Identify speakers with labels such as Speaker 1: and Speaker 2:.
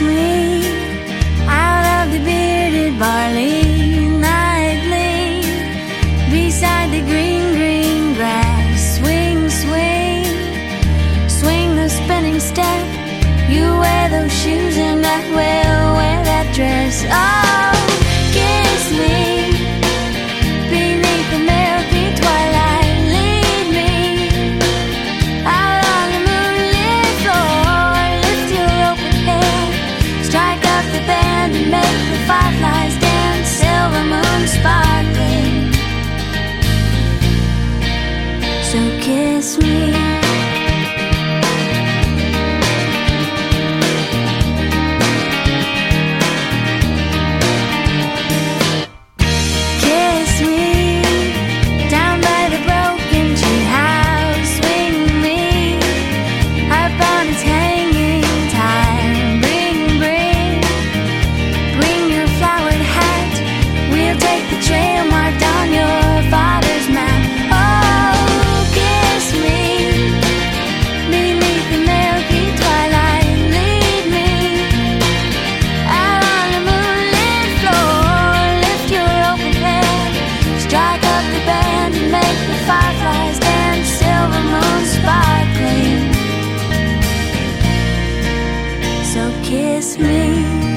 Speaker 1: me out of the bearded barley nightly beside the green, green grass. Swing, swing, swing the spinning step. You wear those shoes and I will wear that dress. Oh, kiss me kiss me.